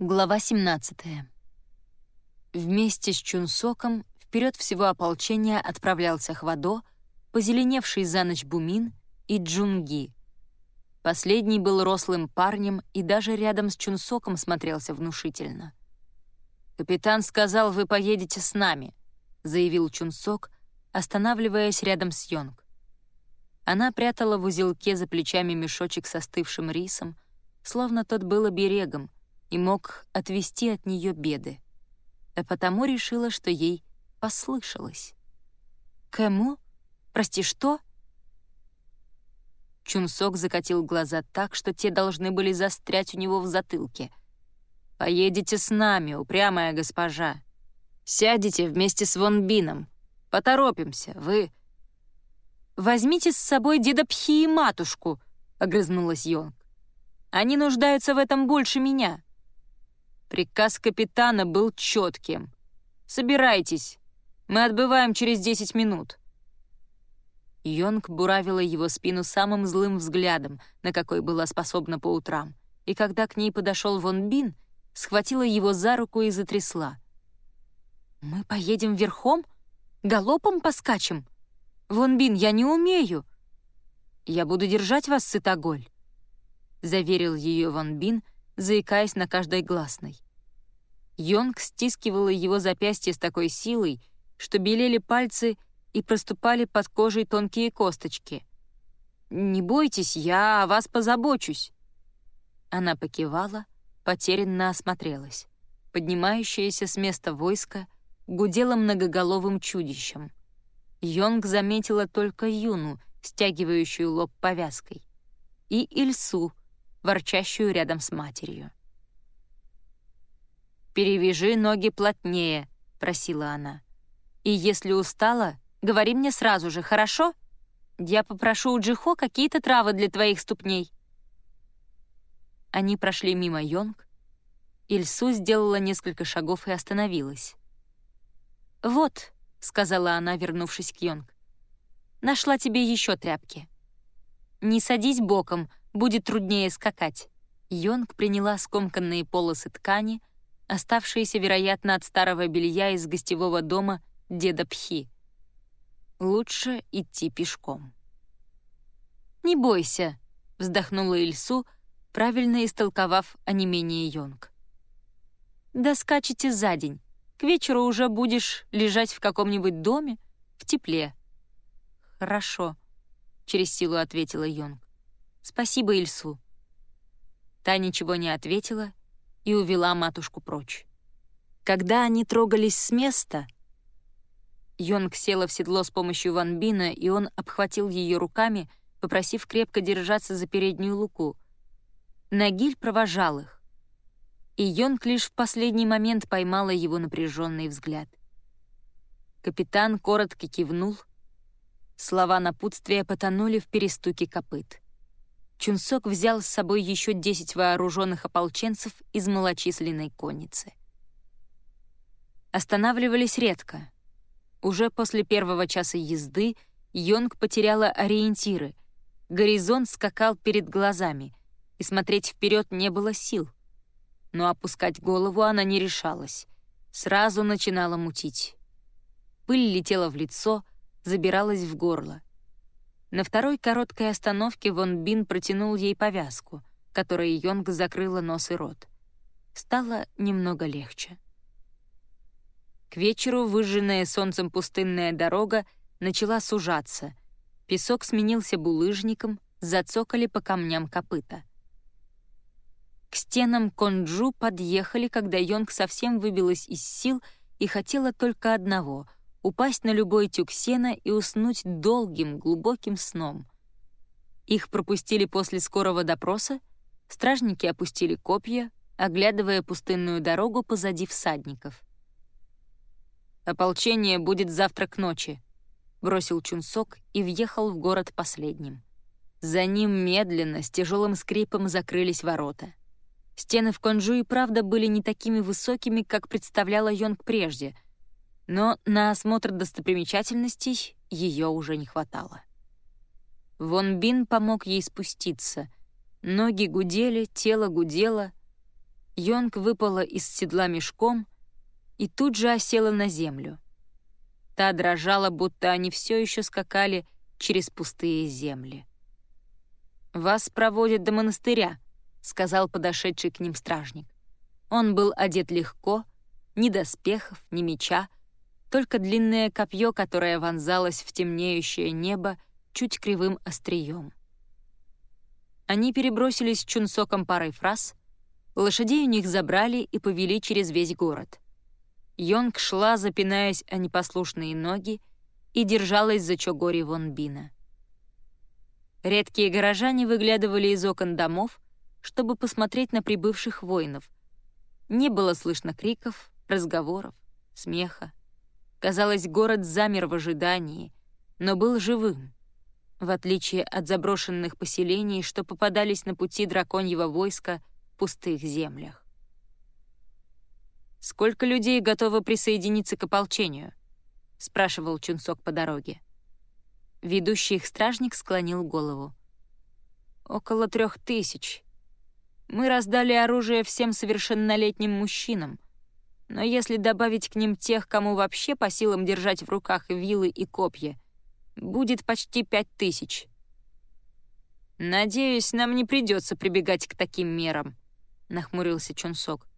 Глава 17. Вместе с Чунсоком вперед всего ополчения отправлялся Хвадо, позеленевший за ночь Бумин и Джунги. Последний был рослым парнем и даже рядом с Чунсоком смотрелся внушительно. «Капитан сказал, вы поедете с нами», — заявил Чунсок, останавливаясь рядом с Йонг. Она прятала в узелке за плечами мешочек со остывшим рисом, словно тот был оберегом — и мог отвести от нее беды. А потому решила, что ей послышалось. «Кому? Прости, что?» Чунсок закатил глаза так, что те должны были застрять у него в затылке. «Поедете с нами, упрямая госпожа. Сядете вместе с Вонбином. Поторопимся, вы...» «Возьмите с собой деда Пхи и матушку», — огрызнулась Йонг. «Они нуждаются в этом больше меня». Приказ капитана был четким. «Собирайтесь. Мы отбываем через 10 минут». Йонг буравила его спину самым злым взглядом, на какой была способна по утрам, и когда к ней подошел Вон Бин, схватила его за руку и затрясла. «Мы поедем верхом? Галопом поскачем? Вон Бин, я не умею!» «Я буду держать вас, Сытоголь», — заверил ее Вон Бин, — заикаясь на каждой гласной. Йонг стискивала его запястье с такой силой, что белели пальцы и проступали под кожей тонкие косточки. «Не бойтесь, я о вас позабочусь». Она покивала, потерянно осмотрелась. Поднимающееся с места войско гудело многоголовым чудищем. Йонг заметила только Юну, стягивающую лоб повязкой, и Ильсу, ворчащую рядом с матерью. «Перевяжи ноги плотнее», — просила она. «И если устала, говори мне сразу же, хорошо? Я попрошу у Джихо какие-то травы для твоих ступней». Они прошли мимо Йонг. Ильсу сделала несколько шагов и остановилась. «Вот», — сказала она, вернувшись к Йонг, — «нашла тебе еще тряпки. Не садись боком, будет труднее скакать». Йонг приняла скомканные полосы ткани, оставшиеся, вероятно, от старого белья из гостевого дома деда Пхи. Лучше идти пешком. «Не бойся», — вздохнула Ильсу, правильно истолковав онемение Йонг. «Да скачете за день. К вечеру уже будешь лежать в каком-нибудь доме, в тепле». «Хорошо», — через силу ответила Йонг. «Спасибо, Ильсу». Та ничего не ответила и увела матушку прочь. Когда они трогались с места, Йонг села в седло с помощью Ван Бина, и он обхватил ее руками, попросив крепко держаться за переднюю луку. Нагиль провожал их, и Йонг лишь в последний момент поймала его напряженный взгляд. Капитан коротко кивнул. Слова напутствия потонули в перестуке копыт. Чунсок взял с собой еще 10 вооруженных ополченцев из малочисленной конницы. Останавливались редко. Уже после первого часа езды Йонг потеряла ориентиры. Горизонт скакал перед глазами, и смотреть вперед не было сил. Но опускать голову она не решалась. Сразу начинала мутить. Пыль летела в лицо, забиралась в горло. На второй короткой остановке Вон Бин протянул ей повязку, которой Йонг закрыла нос и рот. Стало немного легче. К вечеру выжженная солнцем пустынная дорога начала сужаться. Песок сменился булыжником, зацокали по камням копыта. К стенам Конджу подъехали, когда Йонг совсем выбилась из сил и хотела только одного — упасть на любой тюк сена и уснуть долгим, глубоким сном. Их пропустили после скорого допроса, стражники опустили копья, оглядывая пустынную дорогу позади всадников. «Ополчение будет завтра к ночи», — бросил Чунсок и въехал в город последним. За ним медленно, с тяжелым скрипом закрылись ворота. Стены в Конжу и правда были не такими высокими, как представляла Йонг прежде — но на осмотр достопримечательностей ее уже не хватало. Вон Бин помог ей спуститься. Ноги гудели, тело гудело. Йонг выпала из седла мешком и тут же осела на землю. Та дрожала, будто они все еще скакали через пустые земли. «Вас проводят до монастыря», — сказал подошедший к ним стражник. Он был одет легко, ни доспехов, ни меча, только длинное копье, которое вонзалось в темнеющее небо чуть кривым острием. Они перебросились Чунсоком парой фраз, лошадей у них забрали и повели через весь город. Йонг шла, запинаясь о непослушные ноги, и держалась за Чогори Вонбина. Редкие горожане выглядывали из окон домов, чтобы посмотреть на прибывших воинов. Не было слышно криков, разговоров, смеха. Казалось, город замер в ожидании, но был живым, в отличие от заброшенных поселений, что попадались на пути драконьего войска в пустых землях. «Сколько людей готовы присоединиться к ополчению?» — спрашивал Чунсок по дороге. Ведущий их стражник склонил голову. «Около трех тысяч. Мы раздали оружие всем совершеннолетним мужчинам, но если добавить к ним тех, кому вообще по силам держать в руках вилы и копья, будет почти пять тысяч. «Надеюсь, нам не придется прибегать к таким мерам», — нахмурился Чунсок.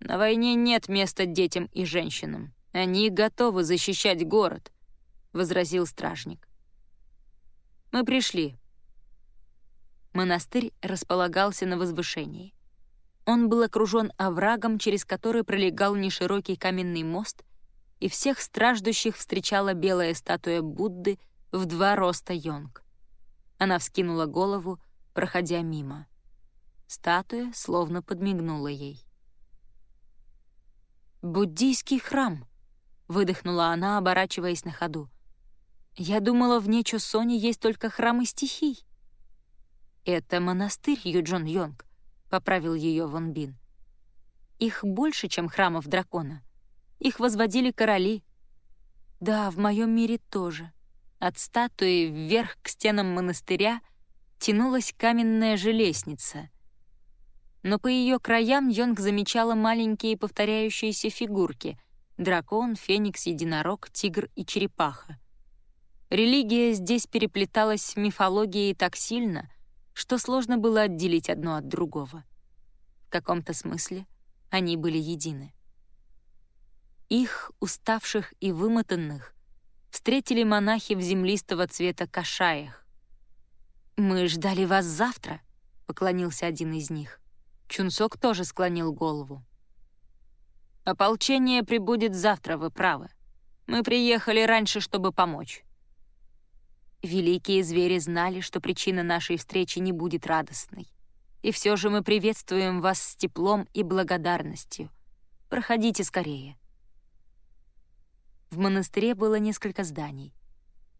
«На войне нет места детям и женщинам. Они готовы защищать город», — возразил стражник. «Мы пришли». Монастырь располагался на возвышении. Он был окружен оврагом, через который пролегал неширокий каменный мост, и всех страждущих встречала белая статуя Будды в два роста Йонг. Она вскинула голову, проходя мимо. Статуя словно подмигнула ей. «Буддийский храм!» — выдохнула она, оборачиваясь на ходу. «Я думала, в Нечо Сони есть только храмы стихий». «Это монастырь Юджон Йонг», поправил ее Вон Бин. Их больше, чем храмов дракона. Их возводили короли. Да, в моем мире тоже. От статуи вверх к стенам монастыря тянулась каменная же лестница. Но по ее краям Йонг замечала маленькие повторяющиеся фигурки — дракон, феникс, единорог, тигр и черепаха. Религия здесь переплеталась с мифологией так сильно — что сложно было отделить одно от другого. В каком-то смысле они были едины. Их, уставших и вымотанных, встретили монахи в землистого цвета кашаях. «Мы ждали вас завтра», — поклонился один из них. Чунсок тоже склонил голову. «Ополчение прибудет завтра, вы правы. Мы приехали раньше, чтобы помочь. Великие звери знали, что причина нашей встречи не будет радостной. И все же мы приветствуем вас с теплом и благодарностью. Проходите скорее. В монастыре было несколько зданий.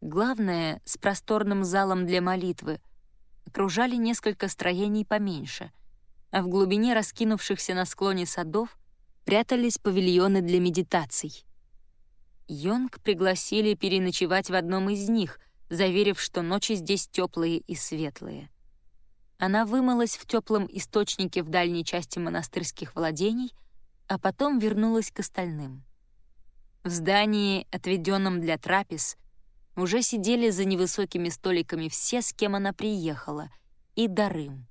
Главное, с просторным залом для молитвы, окружали несколько строений поменьше, а в глубине раскинувшихся на склоне садов прятались павильоны для медитаций. Йонг пригласили переночевать в одном из них — заверив, что ночи здесь теплые и светлые. Она вымылась в теплом источнике в дальней части монастырских владений, а потом вернулась к остальным. В здании, отведенном для трапез, уже сидели за невысокими столиками все, с кем она приехала, и Дарым.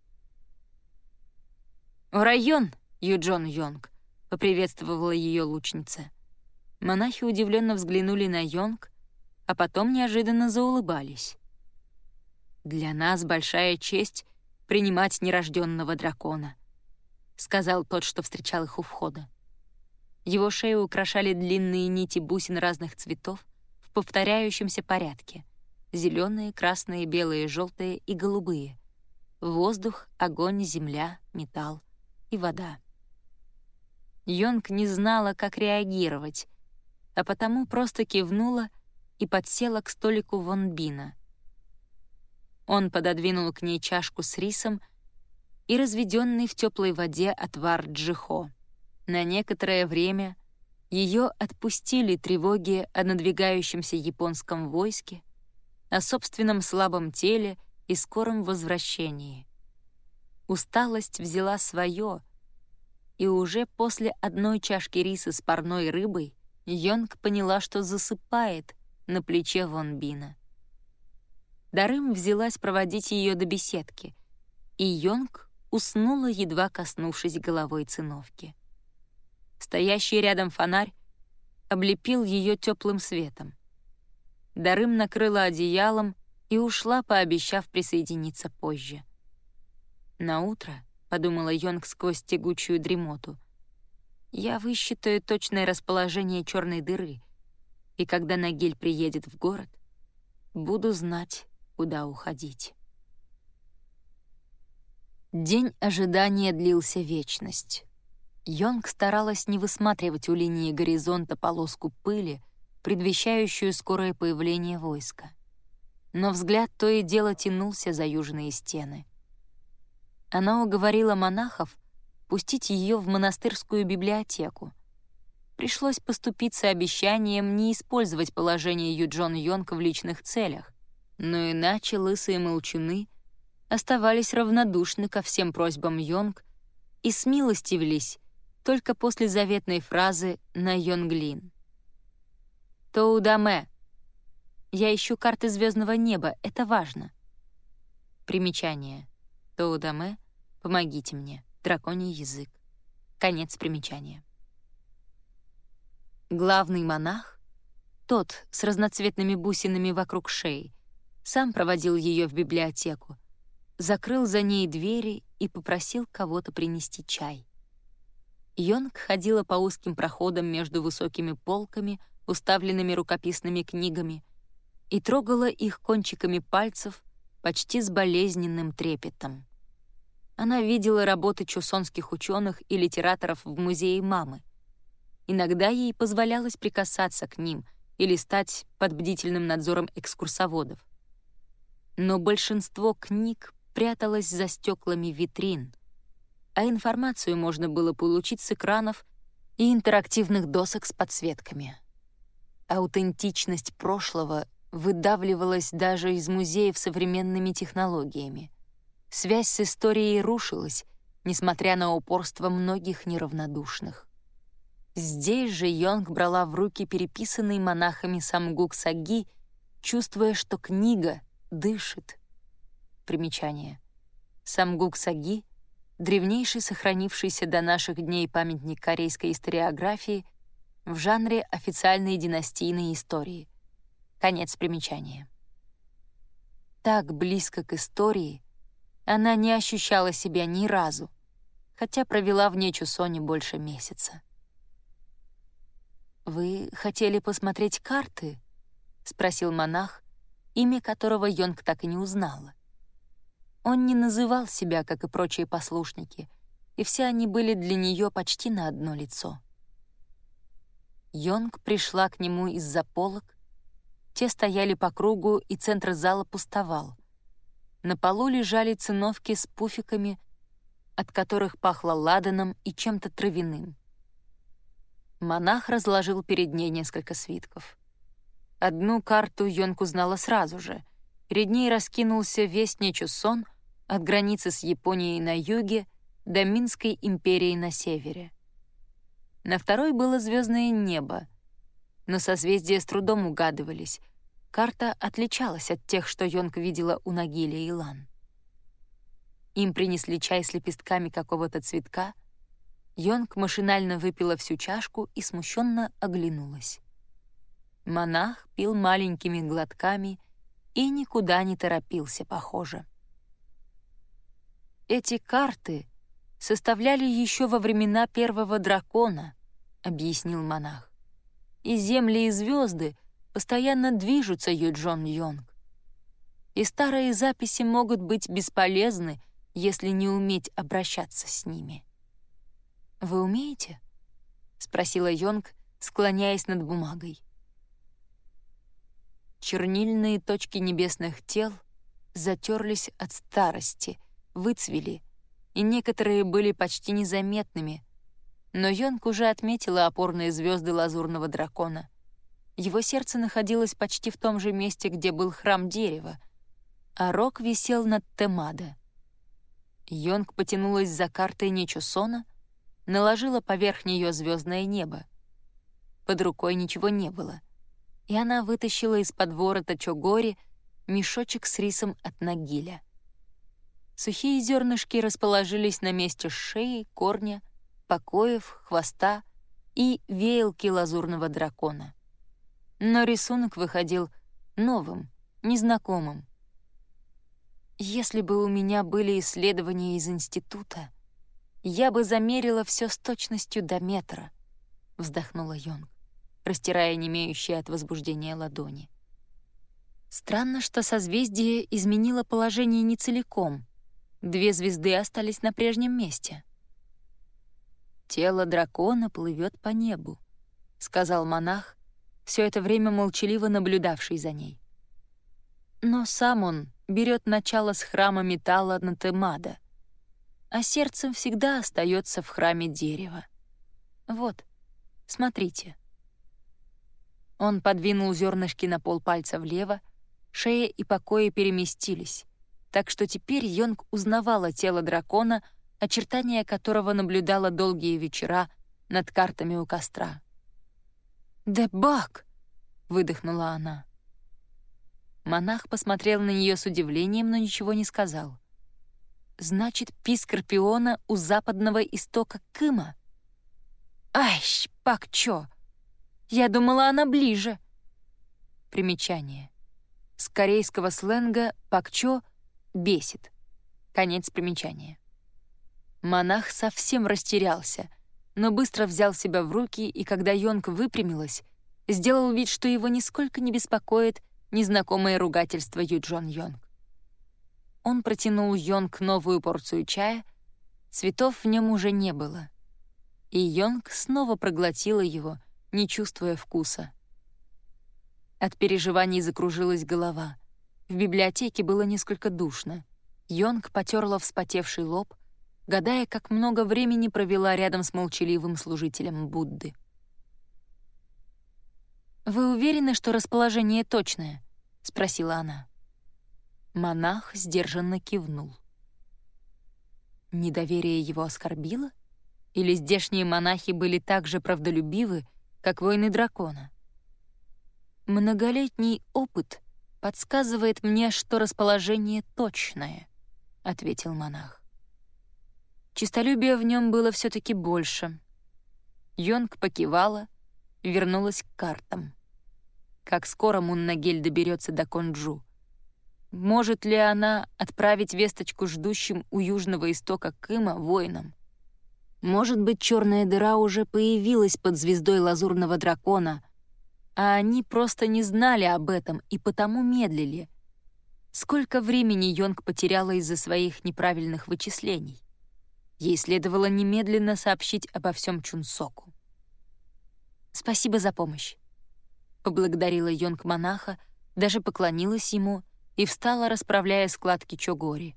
«Район, Юджон Йонг», — поприветствовала ее лучница. Монахи удивленно взглянули на Йонг, а потом неожиданно заулыбались. «Для нас большая честь принимать нерожденного дракона», — сказал тот, что встречал их у входа. Его шею украшали длинные нити бусин разных цветов в повторяющемся порядке — зеленые, красные, белые, желтые и голубые. Воздух, огонь, земля, металл и вода. Йонг не знала, как реагировать, а потому просто кивнула — и подсела к столику Вон Бина. Он пододвинул к ней чашку с рисом и разведенный в теплой воде отвар джихо. На некоторое время ее отпустили тревоги о надвигающемся японском войске, о собственном слабом теле и скором возвращении. Усталость взяла свое, И уже после одной чашки риса с парной рыбой Йонг поняла, что засыпает на плече Вон Бина. Дарым взялась проводить ее до беседки, и Йонг уснула, едва коснувшись головой циновки. Стоящий рядом фонарь облепил ее теплым светом. Дарым накрыла одеялом и ушла, пообещав присоединиться позже. На утро, подумала Йонг сквозь тягучую дремоту, я высчитаю точное расположение черной дыры, и когда Нагиль приедет в город, буду знать, куда уходить. День ожидания длился вечность. Йонг старалась не высматривать у линии горизонта полоску пыли, предвещающую скорое появление войска. Но взгляд то и дело тянулся за южные стены. Она уговорила монахов пустить ее в монастырскую библиотеку. Пришлось поступиться обещанием не использовать положение Юджон Йонг в личных целях, но иначе лысые молчуны оставались равнодушны ко всем просьбам Йонг и смилостивились только после заветной фразы на Йонглин. «Тоудаме. Я ищу карты звездного неба, это важно». Примечание. Тоудаме. Помогите мне. Драконий язык. Конец примечания. Главный монах, тот с разноцветными бусинами вокруг шеи, сам проводил ее в библиотеку, закрыл за ней двери и попросил кого-то принести чай. Йонг ходила по узким проходам между высокими полками, уставленными рукописными книгами, и трогала их кончиками пальцев почти с болезненным трепетом. Она видела работы чусонских ученых и литераторов в музее мамы. Иногда ей позволялось прикасаться к ним или стать под бдительным надзором экскурсоводов. Но большинство книг пряталось за стеклами витрин, а информацию можно было получить с экранов и интерактивных досок с подсветками. Аутентичность прошлого выдавливалась даже из музеев современными технологиями. Связь с историей рушилась, несмотря на упорство многих неравнодушных. Здесь же Йонг брала в руки переписанный монахами Самгук Саги, чувствуя, что книга дышит. Примечание. Самгук Саги — древнейший сохранившийся до наших дней памятник корейской историографии в жанре официальной династийной истории. Конец примечания. Так близко к истории она не ощущала себя ни разу, хотя провела в Нечусоне больше месяца. «Вы хотели посмотреть карты?» — спросил монах, имя которого Йонг так и не узнала. Он не называл себя, как и прочие послушники, и все они были для нее почти на одно лицо. Йонг пришла к нему из-за полок, те стояли по кругу, и центр зала пустовал. На полу лежали циновки с пуфиками, от которых пахло ладаном и чем-то травяным. Монах разложил перед ней несколько свитков. Одну карту Йонг узнала сразу же. Перед ней раскинулся весь Нечусон от границы с Японией на юге до Минской империи на севере. На второй было звездное небо, но созвездия с трудом угадывались. Карта отличалась от тех, что Йонг видела у Нагиля и Лан. Им принесли чай с лепестками какого-то цветка. Йонг машинально выпила всю чашку и смущенно оглянулась. Монах пил маленькими глотками и никуда не торопился, похоже. Эти карты составляли еще во времена первого дракона, объяснил монах. И земли и звезды постоянно движутся, Юджон Йонг. И старые записи могут быть бесполезны, если не уметь обращаться с ними. «Вы умеете?» — спросила Йонг, склоняясь над бумагой. Чернильные точки небесных тел затерлись от старости — выцвели, и некоторые были почти незаметными. Но Йонг уже отметила опорные звезды лазурного дракона. Его сердце находилось почти в том же месте, где был храм дерева, а рог висел над Темада. Йонг потянулась за картой Нечусона, наложила поверх нее звездное небо. Под рукой ничего не было, и она вытащила из-под ворота Чогори мешочек с рисом от Нагиля. Сухие зернышки расположились на месте шеи, корня, покоев, хвоста и веялки лазурного дракона. Но рисунок выходил новым, незнакомым. Если бы у меня были исследования из института, я бы замерила все с точностью до метра, вздохнула Йонг, растирая немеющие от возбуждения ладони. Странно, что созвездие изменило положение не целиком. Две звезды остались на прежнем месте. «Тело дракона плывет по небу», — сказал монах, все это время молчаливо наблюдавший за ней. Но сам он берет начало с храма металла Натемада, а сердцем всегда остается в храме дерева. Вот, смотрите. Он подвинул зернышки на пол пальца влево, шея и покои переместились, так что теперь Йонг узнавала тело дракона, очертания которого наблюдала долгие вечера над картами у костра. «Дебак!» — выдохнула она. Монах посмотрел на нее с удивлением, но ничего не сказал. «Значит, пи Скорпиона у западного истока Кыма?» «Ай, пак-чо! Я думала, она ближе!» Примечание. С корейского сленга «пакчо» — «бесит». Конец примечания. Монах совсем растерялся, но быстро взял себя в руки, и когда Йонг выпрямилась, сделал вид, что его нисколько не беспокоит незнакомое ругательство Юджон Йонг. Он протянул Йонг новую порцию чая, цветов в нем уже не было. И Йонг снова проглотила его, не чувствуя вкуса. От переживаний закружилась голова. В библиотеке было несколько душно. Йонг потерла вспотевший лоб, гадая, как много времени провела рядом с молчаливым служителем Будды. «Вы уверены, что расположение точное?» — спросила она. Монах сдержанно кивнул. Недоверие его оскорбило? Или здешние монахи были так же правдолюбивы, как воины дракона? «Многолетний опыт подсказывает мне, что расположение точное», — ответил монах. Чистолюбия в нем было все таки больше. Йонг покивала, вернулась к картам. Как скоро Муннагель доберется до Конджу? Может ли она отправить весточку ждущим у южного истока Кыма воинам? Может быть, черная дыра уже появилась под звездой лазурного дракона — а они просто не знали об этом и потому медлили. Сколько времени Йонг потеряла из-за своих неправильных вычислений? Ей следовало немедленно сообщить обо всем Чунсоку. «Спасибо за помощь», — поблагодарила Йонг монаха, даже поклонилась ему и встала, расправляя складки Чогори.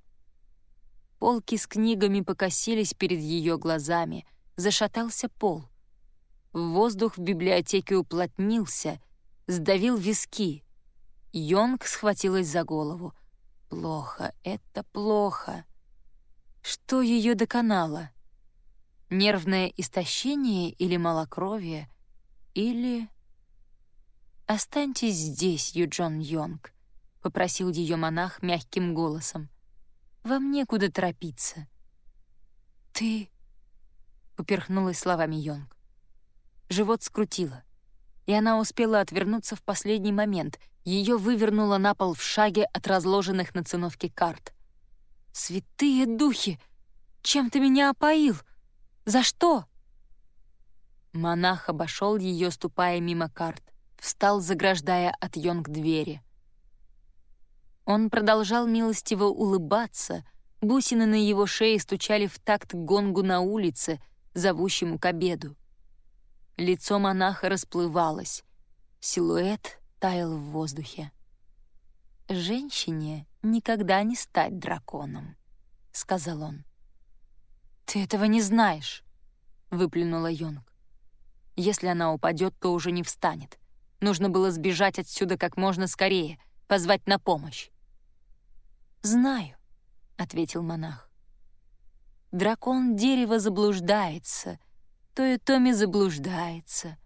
Полки с книгами покосились перед ее глазами, зашатался пол — Воздух в библиотеке уплотнился, сдавил виски. Йонг схватилась за голову. Плохо, это плохо. Что ее доконало? Нервное истощение или малокровие? Или... «Останьтесь здесь, Юджон Йонг», — попросил ее монах мягким голосом. «Вам некуда торопиться». «Ты...» — поперхнулась словами Йонг. Живот скрутило. И она успела отвернуться в последний момент. Ее вывернуло на пол в шаге от разложенных на циновке карт. «Святые духи! Чем ты меня опоил? За что?» Монах обошел ее, ступая мимо карт, встал, заграждая от Йонг двери. Он продолжал милостиво улыбаться, бусины на его шее стучали в такт гонгу на улице, зовущему к обеду. Лицо монаха расплывалось. Силуэт таял в воздухе. «Женщине никогда не стать драконом», — сказал он. «Ты этого не знаешь», — выплюнула Йонг. «Если она упадет, то уже не встанет. Нужно было сбежать отсюда как можно скорее, позвать на помощь». «Знаю», — ответил монах. дракон дерева заблуждается, то и Томи заблуждается.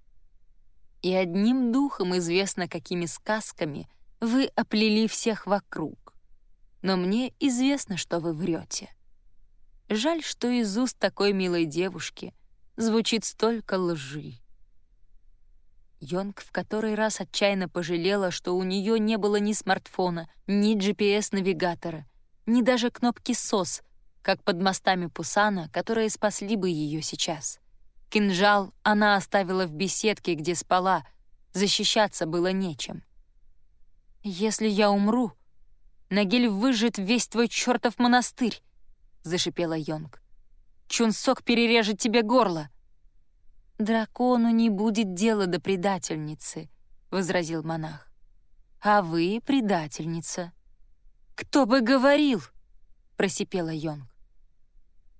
И одним духом известно, какими сказками вы оплели всех вокруг. Но мне известно, что вы врете. Жаль, что из уст такой милой девушки звучит столько лжи. Йонг в который раз отчаянно пожалела, что у нее не было ни смартфона, ни GPS-навигатора, ни даже кнопки SOS, как под мостами Пусана, которые спасли бы ее сейчас. Кинжал она оставила в беседке, где спала, защищаться было нечем. «Если я умру, Нагиль выжжет весь твой чертов монастырь», — зашипела Йонг. «Чунсок перережет тебе горло». «Дракону не будет дела до предательницы», — возразил монах. «А вы предательница». «Кто бы говорил?» — просипела Йонг.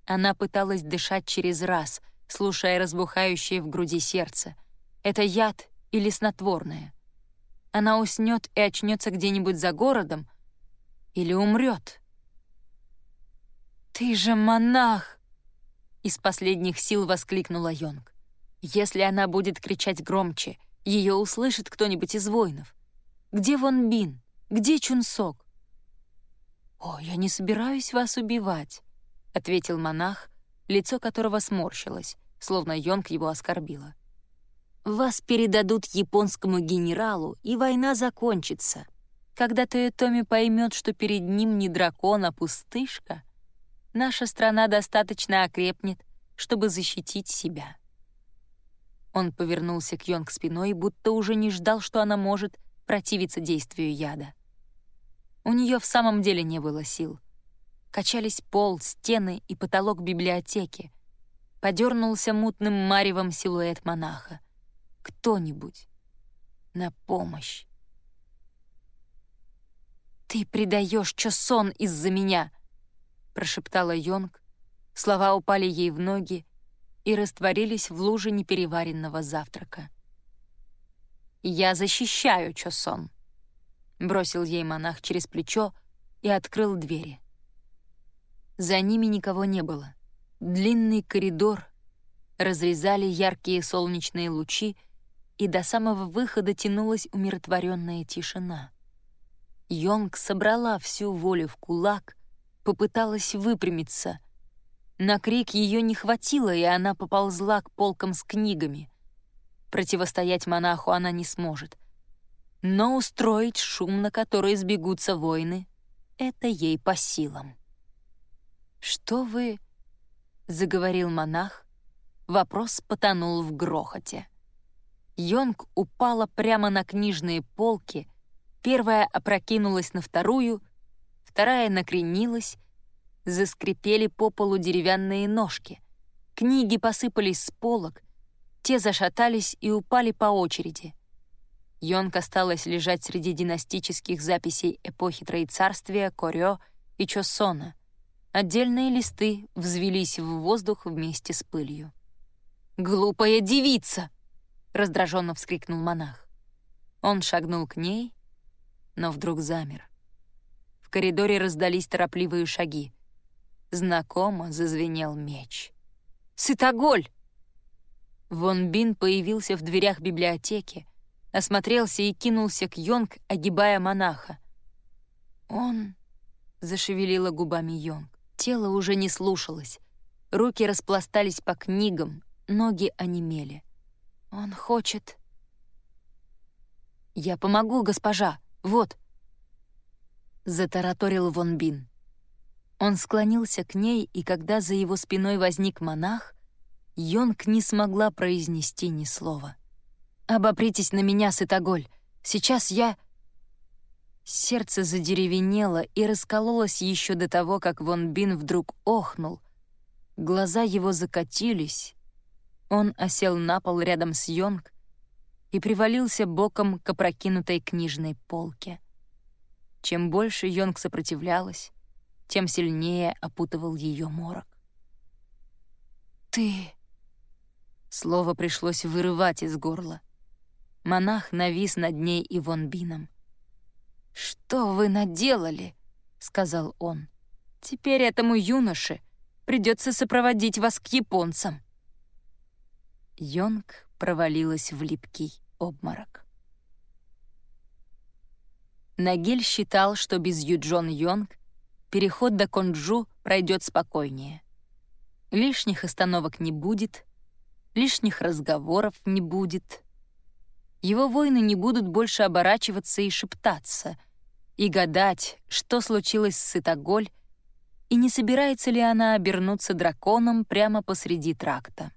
Она пыталась дышать через раз, слушая разбухающее в груди сердце. Это яд или снотворное? Она уснет и очнется где-нибудь за городом или умрет? «Ты же монах!» — из последних сил воскликнула Йонг. Если она будет кричать громче, ее услышит кто-нибудь из воинов. Где Вон Бин? Где Чунсок? «О, я не собираюсь вас убивать», — ответил монах, лицо которого сморщилось, словно Йонг его оскорбила. «Вас передадут японскому генералу, и война закончится. Когда Тойотоми поймет, что перед ним не дракон, а пустышка, наша страна достаточно окрепнет, чтобы защитить себя». Он повернулся к Йонг спиной, будто уже не ждал, что она может противиться действию яда. У нее в самом деле не было сил. Качались пол, стены и потолок библиотеки. Подернулся мутным маревом силуэт монаха. Кто-нибудь. На помощь. «Ты предаешь Чосон из-за меня!» — прошептала Йонг. Слова упали ей в ноги, и растворились в луже непереваренного завтрака. «Я защищаю Чосон», — бросил ей монах через плечо и открыл двери. За ними никого не было. Длинный коридор разрезали яркие солнечные лучи, и до самого выхода тянулась умиротворенная тишина. Йонг собрала всю волю в кулак, попыталась выпрямиться — на крик ее не хватило, и она поползла к полкам с книгами. Противостоять монаху она не сможет. Но устроить шум, на который сбегутся воины, это ей по силам. «Что вы...» — заговорил монах. Вопрос потонул в грохоте. Йонг упала прямо на книжные полки, первая опрокинулась на вторую, вторая накренилась, Заскрипели по полу деревянные ножки. Книги посыпались с полок, те зашатались и упали по очереди. Йонг осталась лежать среди династических записей эпохи Троецарствия, Корё и Чосона. Отдельные листы взвелись в воздух вместе с пылью. «Глупая девица!» — раздраженно вскрикнул монах. Он шагнул к ней, но вдруг замер. В коридоре раздались торопливые шаги. Знакомо зазвенел меч. «Сытоголь!» Вон Бин появился в дверях библиотеки, осмотрелся и кинулся к Йонг, огибая монаха. «Он...» — зашевелила губами Йонг. Тело уже не слушалось. Руки распластались по книгам, ноги онемели. «Он хочет...» «Я помогу, госпожа, вот...» Затараторил Вон Бин. Он склонился к ней, и когда за его спиной возник монах, Йонг не смогла произнести ни слова. «Обопритесь на меня, Сытоголь! Сейчас я...» Сердце задеревенело и раскололось еще до того, как Вон Бин вдруг охнул. Глаза его закатились. Он осел на пол рядом с Йонг и привалился боком к опрокинутой книжной полке. Чем больше Йонг сопротивлялась, тем сильнее опутывал ее морок. «Ты...» Слово пришлось вырывать из горла. Монах навис над ней и Вонбином. «Что вы наделали?» — сказал он. «Теперь этому юноше Придется сопроводить вас к японцам». Йонг провалилась в липкий обморок. Нагель считал, что без Юджон Йонг переход до Конджу пройдет спокойнее. Лишних остановок не будет, лишних разговоров не будет. Его воины не будут больше оборачиваться и шептаться, и гадать, что случилось с Сытоголь, и не собирается ли она обернуться драконом прямо посреди тракта.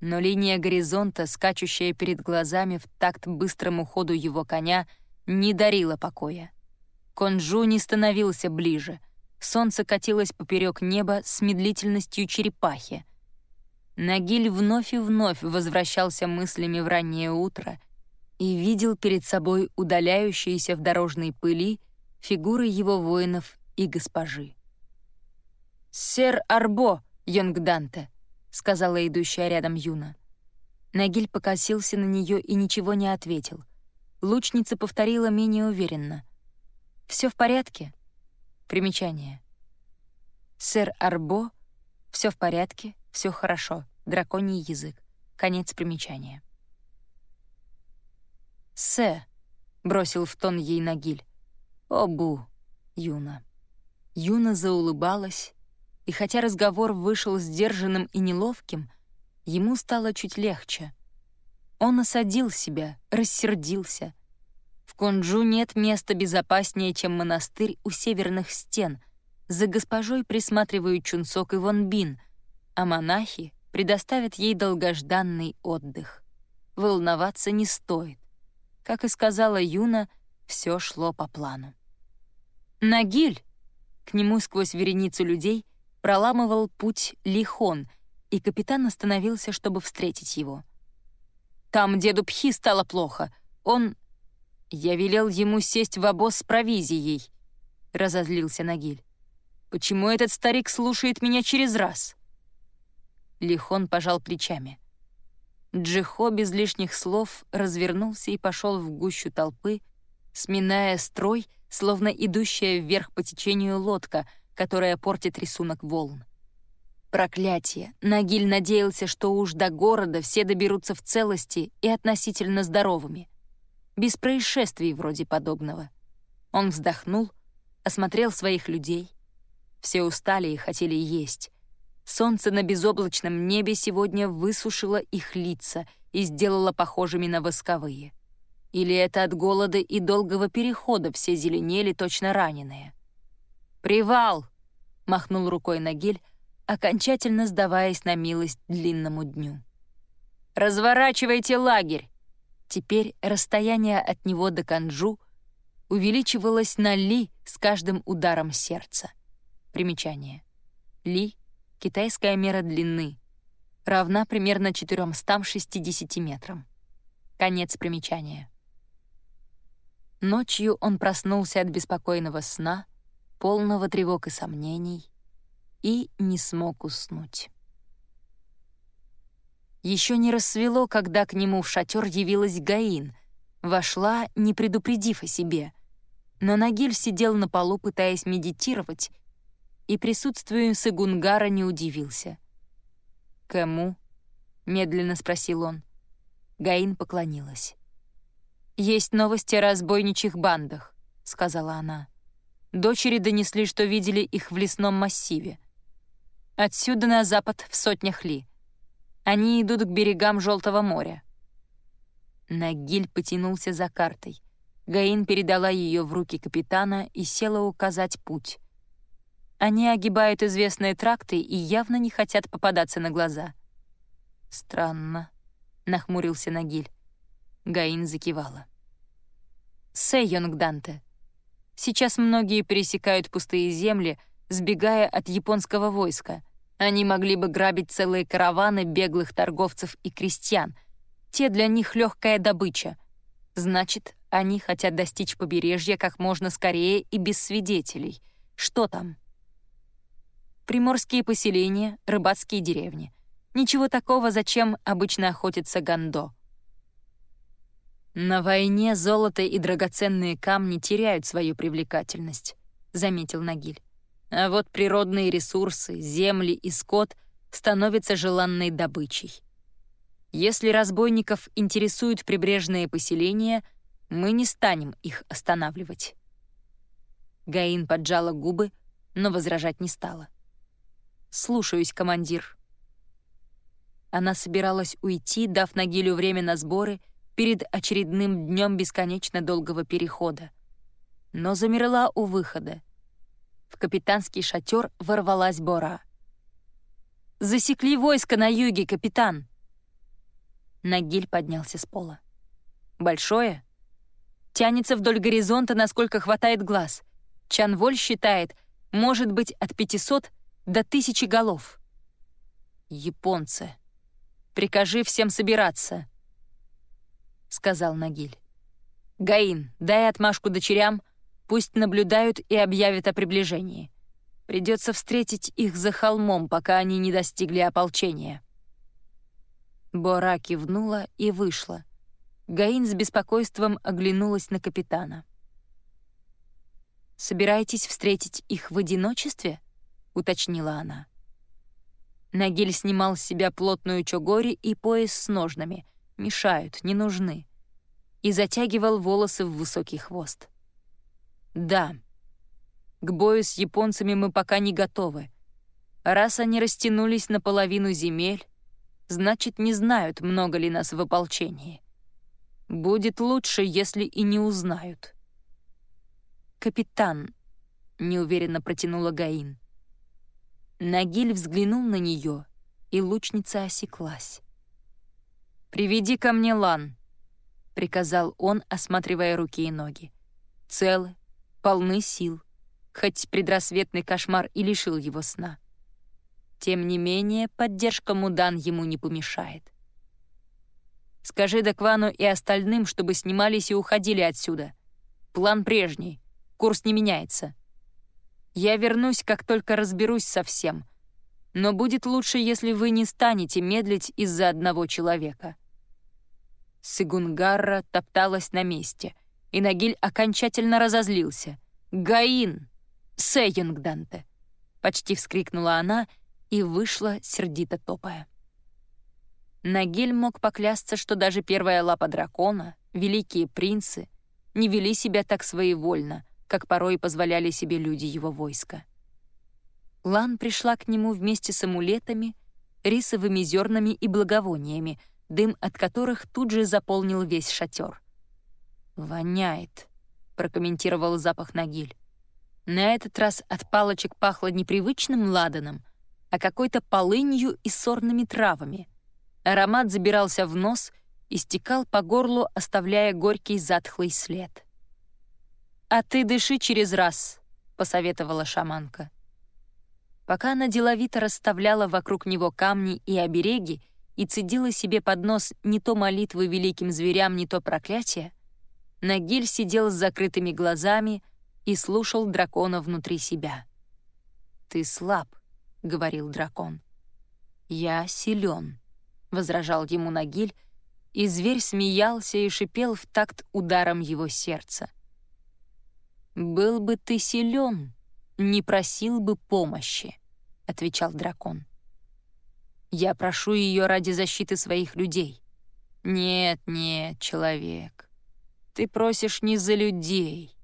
Но линия горизонта, скачущая перед глазами в такт быстрому ходу его коня, не дарила покоя. Конжу не становился ближе. Солнце катилось поперек неба с медлительностью черепахи. Нагиль вновь и вновь возвращался мыслями в раннее утро и видел перед собой удаляющиеся в дорожной пыли фигуры его воинов и госпожи. «Сэр Арбо, Йонгданте», — сказала идущая рядом Юна. Нагиль покосился на нее и ничего не ответил. Лучница повторила менее уверенно. Все в порядке?» Примечание. «Сэр Арбо, все в порядке, все хорошо, драконий язык». Конец примечания. «Сэ», — бросил в тон ей Нагиль. «Обу, Юна». Юна заулыбалась, и хотя разговор вышел сдержанным и неловким, ему стало чуть легче. Он осадил себя, рассердился — в Кунджу нет места безопаснее, чем монастырь у северных стен. За госпожой присматривают Чунсок и Вонбин, а монахи предоставят ей долгожданный отдых. Волноваться не стоит. Как и сказала Юна, все шло по плану. «Нагиль!» К нему сквозь вереницу людей проламывал путь Лихон, и капитан остановился, чтобы встретить его. «Там деду Пхи стало плохо. Он...» «Я велел ему сесть в обоз с провизией», — разозлился Нагиль. «Почему этот старик слушает меня через раз?» Лихон пожал плечами. Джихо без лишних слов развернулся и пошел в гущу толпы, сминая строй, словно идущая вверх по течению лодка, которая портит рисунок волн. Проклятие! Нагиль надеялся, что уж до города все доберутся в целости и относительно здоровыми без происшествий вроде подобного. Он вздохнул, осмотрел своих людей. Все устали и хотели есть. Солнце на безоблачном небе сегодня высушило их лица и сделало похожими на восковые. Или это от голода и долгого перехода все зеленели точно раненые. «Привал!» — махнул рукой Нагиль, окончательно сдаваясь на милость длинному дню. «Разворачивайте лагерь! Теперь расстояние от него до Канджу увеличивалось на ли с каждым ударом сердца. Примечание. Ли — китайская мера длины, равна примерно 460 метрам. Конец примечания. Ночью он проснулся от беспокойного сна, полного тревог и сомнений, и не смог уснуть. Еще не рассвело, когда к нему в шатер явилась Гаин. Вошла, не предупредив о себе. Но Нагиль сидел на полу, пытаясь медитировать, и присутствию Сагунгара не удивился. «Кому?» — медленно спросил он. Гаин поклонилась. «Есть новости о разбойничьих бандах», — сказала она. Дочери донесли, что видели их в лесном массиве. Отсюда на запад в сотнях ли. Они идут к берегам Желтого моря». Нагиль потянулся за картой. Гаин передала ее в руки капитана и села указать путь. Они огибают известные тракты и явно не хотят попадаться на глаза. «Странно», — нахмурился Нагиль. Гаин закивала. «Сэйонг Данте. Сейчас многие пересекают пустые земли, сбегая от японского войска — они могли бы грабить целые караваны беглых торговцев и крестьян. Те для них легкая добыча. Значит, они хотят достичь побережья как можно скорее и без свидетелей. Что там? Приморские поселения, рыбацкие деревни. Ничего такого, зачем обычно охотится Гандо. «На войне золото и драгоценные камни теряют свою привлекательность», — заметил Нагиль. А вот природные ресурсы, земли и скот становятся желанной добычей. Если разбойников интересуют прибрежные поселения, мы не станем их останавливать. Гаин поджала губы, но возражать не стала. «Слушаюсь, командир». Она собиралась уйти, дав Нагилю время на сборы перед очередным днем бесконечно долгого перехода. Но замерла у выхода. В капитанский шатер ворвалась Бора. «Засекли войско на юге, капитан!» Нагиль поднялся с пола. «Большое?» «Тянется вдоль горизонта, насколько хватает глаз. Чанволь считает, может быть от 500 до 1000 голов». «Японцы. Прикажи всем собираться», — сказал Нагиль. «Гаин, дай отмашку дочерям, пусть наблюдают и объявят о приближении. Придется встретить их за холмом, пока они не достигли ополчения». Бора кивнула и вышла. Гаин с беспокойством оглянулась на капитана. «Собираетесь встретить их в одиночестве?» — уточнила она. Нагиль снимал с себя плотную чогори и пояс с ножнами. Мешают, не нужны. И затягивал волосы в высокий хвост. «Да, к бою с японцами мы пока не готовы. Раз они растянулись на половину земель, значит, не знают, много ли нас в ополчении. Будет лучше, если и не узнают. «Капитан», — неуверенно протянула Гаин. Нагиль взглянул на нее, и лучница осеклась. «Приведи ко мне лан», — приказал он, осматривая руки и ноги. «Целы, полны сил, хоть предрассветный кошмар и лишил его сна. Тем не менее, поддержка Мудан ему не помешает. Скажи Деквану и остальным, чтобы снимались и уходили отсюда. План прежний, курс не меняется. Я вернусь, как только разберусь со всем. Но будет лучше, если вы не станете медлить из-за одного человека. Сигунгарра топталась на месте, и Нагиль окончательно разозлился. «Гаин! Сейюнгданте!» — почти вскрикнула она — и вышла, сердито топая. Нагиль мог поклясться, что даже первая лапа дракона, великие принцы, не вели себя так своевольно, как порой позволяли себе люди его войска. Лан пришла к нему вместе с амулетами, рисовыми зернами и благовониями, дым от которых тут же заполнил весь шатер. «Воняет», — прокомментировал запах Нагиль. На этот раз от палочек пахло непривычным ладаном, а какой-то полынью и сорными травами. Аромат забирался в нос и стекал по горлу, оставляя горький затхлый след. «А ты дыши через раз», — посоветовала шаманка. Пока она деловито расставляла вокруг него камни и обереги и цедила себе под нос не то молитвы великим зверям, не то проклятия, Нагиль сидел с закрытыми глазами и слушал дракона внутри себя. «Ты слаб», — говорил дракон. «Я силен», — возражал ему Нагиль, и зверь смеялся и шипел в такт ударом его сердца. «Был бы ты силен, не просил бы помощи», — отвечал дракон. «Я прошу ее ради защиты своих людей». «Нет, нет, человек, ты просишь не за людей,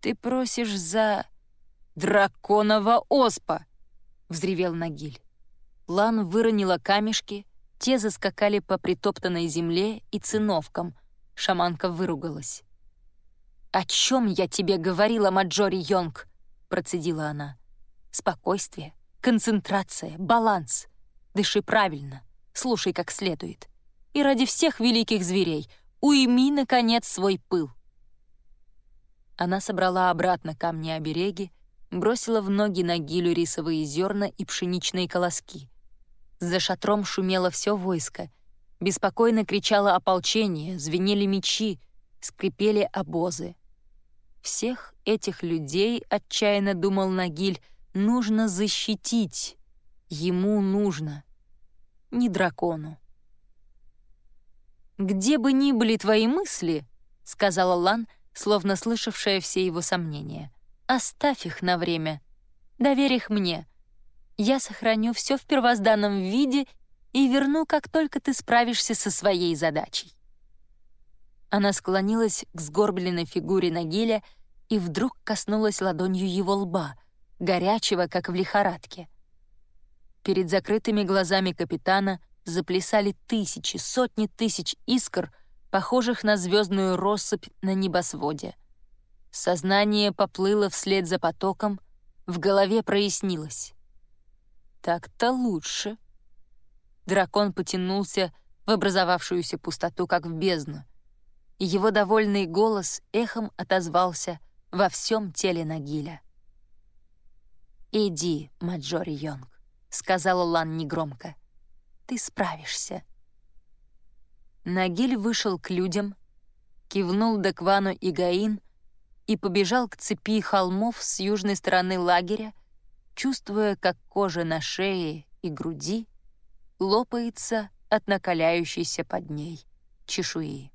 ты просишь за драконова оспа», — взревел Нагиль. Лан выронила камешки, те заскакали по притоптанной земле и циновкам. Шаманка выругалась. «О чем я тебе говорила, Маджори Йонг?» — процедила она. «Спокойствие, концентрация, баланс. Дыши правильно, слушай как следует. И ради всех великих зверей уйми, наконец, свой пыл». Она собрала обратно камни-обереги, бросила в ноги Нагилю рисовые зерна и пшеничные колоски. За шатром шумело все войско. Беспокойно кричало ополчение, звенели мечи, скрипели обозы. Всех этих людей, отчаянно думал Нагиль, нужно защитить. Ему нужно. Не дракону. «Где бы ни были твои мысли», — сказала Лан, словно слышавшая все его сомнения — Оставь их на время. Доверь их мне. Я сохраню все в первозданном виде и верну, как только ты справишься со своей задачей». Она склонилась к сгорбленной фигуре Нагиля и вдруг коснулась ладонью его лба, горячего, как в лихорадке. Перед закрытыми глазами капитана заплясали тысячи, сотни тысяч искр, похожих на звездную россыпь на небосводе. Сознание поплыло вслед за потоком, в голове прояснилось. «Так-то лучше». Дракон потянулся в образовавшуюся пустоту, как в бездну, и его довольный голос эхом отозвался во всем теле Нагиля. «Иди, Маджори Йонг», — сказала Лан негромко. «Ты справишься». Нагиль вышел к людям, кивнул Деквану и Гаин и побежал к цепи холмов с южной стороны лагеря, чувствуя, как кожа на шее и груди лопается от накаляющейся под ней чешуи.